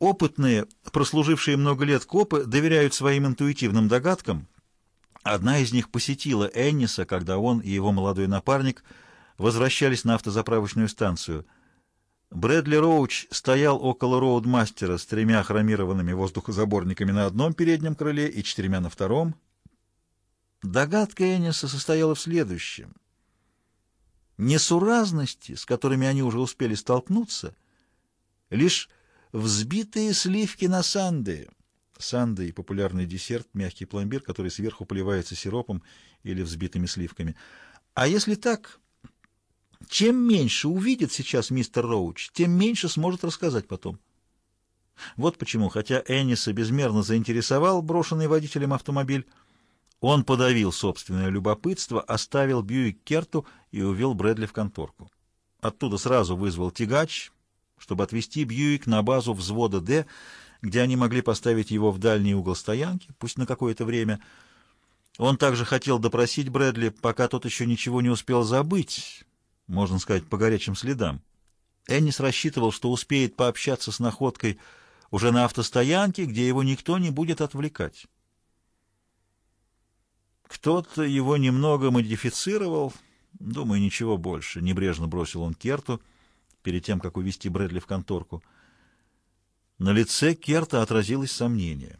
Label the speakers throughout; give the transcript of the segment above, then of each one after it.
Speaker 1: Опытные, прослужившие много лет копы, доверяют своим интуитивным догадкам. Одна из них посетила Энниса, когда он и его молодой напарник возвращались на автозаправочную станцию. Брэдли Роуч стоял около роудмастера с тремя хромированными воздухозаборниками на одном переднем крыле и четырьмя на втором. Догадка Энниса состояла в следующем. Несуразности, с которыми они уже успели столкнуться, лишь взбитые сливки на санды. Санды — популярный десерт, мягкий пломбир, который сверху поливается сиропом или взбитыми сливками. А если так, чем меньше увидит сейчас мистер Роуч, тем меньше сможет рассказать потом. Вот почему, хотя Энниса безмерно заинтересовал брошенный водителем автомобиль, он подавил собственное любопытство, оставил Бьюик Керту и увел Брэдли в конторку. Оттуда сразу вызвал тягач, чтобы отвезти Бьюик на базу взвода «Д», где они могли поставить его в дальний угол стоянки, пусть на какое-то время. Он также хотел допросить Брэдли, пока тот еще ничего не успел забыть, можно сказать, по горячим следам. Эннис рассчитывал, что успеет пообщаться с находкой уже на автостоянке, где его никто не будет отвлекать. Кто-то его немного модифицировал, думаю, ничего больше, небрежно бросил он Керту, — перед тем, как увести Брэдли в конторку. На лице Керта отразилось сомнение.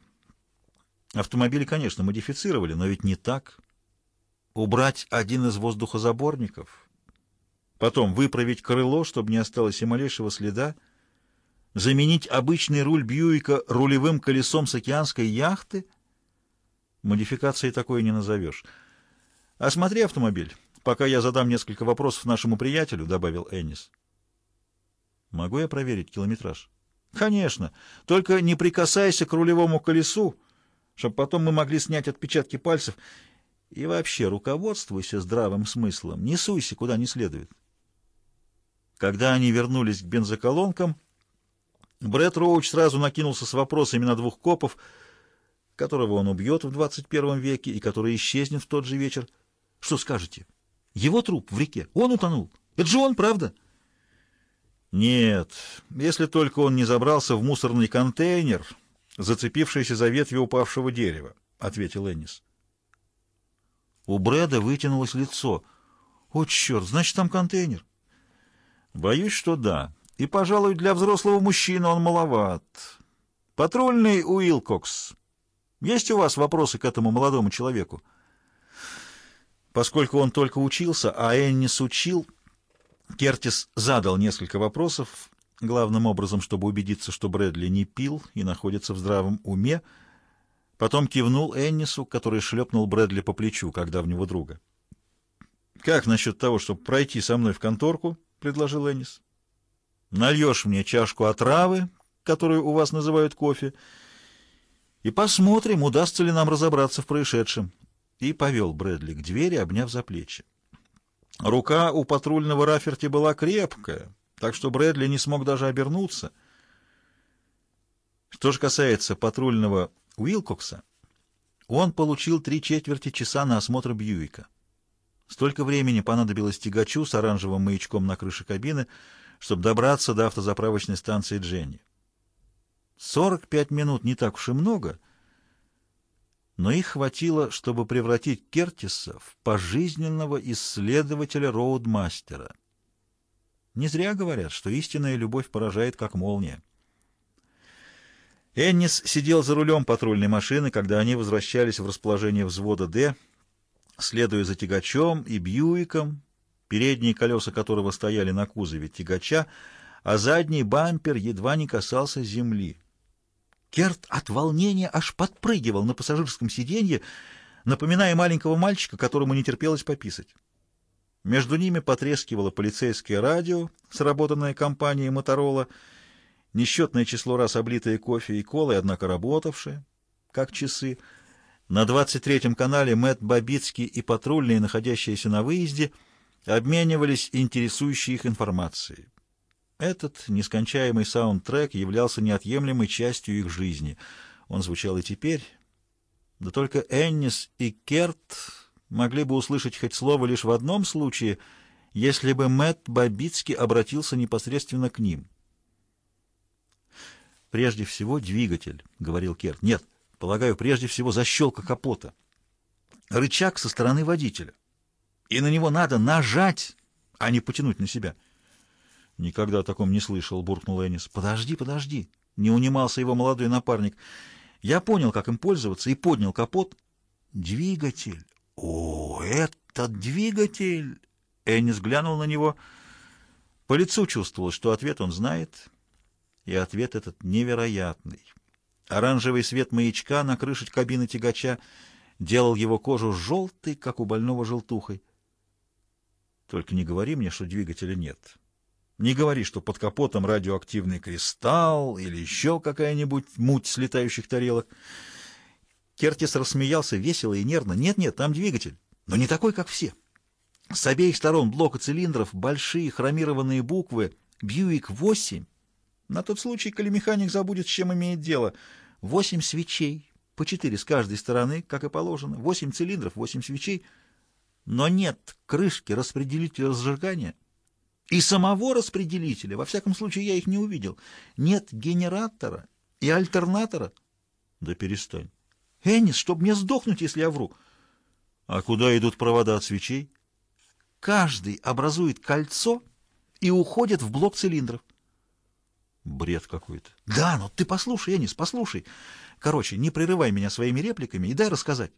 Speaker 1: Автомобили, конечно, модифицировали, но ведь не так. Убрать один из воздухозаборников, потом выправить крыло, чтобы не осталось и малейшего следа, заменить обычный руль Бьюика рулевым колесом с океанской яхты — Модификации такое не назовешь. «Осмотри автомобиль, пока я задам несколько вопросов нашему приятелю», — добавил Эннис. Могу я проверить километраж? Конечно. Только не прикасайся к рулевому колесу, чтобы потом мы могли снять отпечатки пальцев. И вообще руководствуйся здравым смыслом. Не суйся куда не следует. Когда они вернулись к бензоколонкам, Брэд Роуч сразу накинулся с вопросами на двух копов, которого он убьет в 21 веке и который исчезнет в тот же вечер. Что скажете? Его труп в реке. Он утонул. Это же он, правда? — нет, если только он не забрался в мусорный контейнер, зацепившийся за ветви упавшего дерева, — ответил Эннис. У Брэда вытянулось лицо. «О, черт, значит, там контейнер?» «Боюсь, что да. И, пожалуй, для взрослого мужчины он маловат. Патрульный Уилкокс, есть у вас вопросы к этому молодому человеку?» Поскольку он только учился, а Эннис учил... Кертис задал несколько вопросов, главным образом, чтобы убедиться, что Брэдли не пил и находится в здравом уме, потом кивнул Эннису, который шлепнул Брэдли по плечу, когда в него друга. «Как насчет того, чтобы пройти со мной в конторку?» — предложил Эннис. «Нальешь мне чашку отравы, которую у вас называют кофе, и посмотрим, удастся ли нам разобраться в происшедшем». И повел Брэдли к двери, обняв за плечи. Рука у патрульного Раферти была крепкая, так что Брэдли не смог даже обернуться. Что же касается патрульного Уилкокса, он получил три четверти часа на осмотр Бьюика. Столько времени понадобилось тягачу с оранжевым маячком на крыше кабины, чтобы добраться до автозаправочной станции Дженни. 45 минут не так уж и много — но их хватило, чтобы превратить Кертиса в пожизненного исследователя роудмастера. Не зря говорят, что истинная любовь поражает как молния. Эннис сидел за рулем патрульной машины, когда они возвращались в расположение взвода «Д», следуя за тягачом и Бьюиком, передние колеса которого стояли на кузове тягача, а задний бампер едва не касался земли. Керт от волнения аж подпрыгивал на пассажирском сиденье, напоминая маленького мальчика, которому не терпелось пописать. Между ними потрескивало полицейское радио, сработанное компанией «Моторола», несчетное число раз облитое кофе и колой, однако работавшее, как часы. На 23-м канале Мэтт Бабицкий и патрульные, находящиеся на выезде, обменивались интересующей их информацией. Этот нескончаемый саундтрек являлся неотъемлемой частью их жизни. Он звучал и теперь. Да только Эннис и Керт могли бы услышать хоть слово лишь в одном случае, если бы Мэтт Бабицкий обратился непосредственно к ним. Прежде всего двигатель, — говорил Керт. Нет, полагаю, прежде всего защелка капота. Рычаг со стороны водителя. И на него надо нажать, а не потянуть на себя. Никогда о таком не слышал, — буркнул Эннис. Подожди, подожди, — не унимался его молодой напарник. Я понял, как им пользоваться, и поднял капот. Двигатель. О, это двигатель! Эннис глянул на него. По лицу чувствовал, что ответ он знает, и ответ этот невероятный. Оранжевый свет маячка на крыше кабины тягача делал его кожу желтой, как у больного желтухой. Только не говори мне, что двигателя нет. Не говори, что под капотом радиоактивный кристалл или еще какая-нибудь муть с летающих тарелок. Кертис рассмеялся весело и нервно. Нет-нет, там двигатель, но не такой, как все. С обеих сторон блока цилиндров большие хромированные буквы «Бьюик-8». На тот случай, коли механик забудет, с чем имеет дело. Восемь свечей, по четыре с каждой стороны, как и положено. Восемь цилиндров, восемь свечей. Но нет крышки распределителя разжигания и самого распределителя. Во всяком случае, я их не увидел. Нет генератора и альтернатора. Да перестань. Эннис, чтоб мне сдохнуть, если я вру. А куда идут провода от свечей? Каждый образует кольцо и уходит в блок цилиндров. Бред какой-то. Да, но ты послушай, Энис, послушай. Короче, не прерывай меня своими репликами и дай рассказать.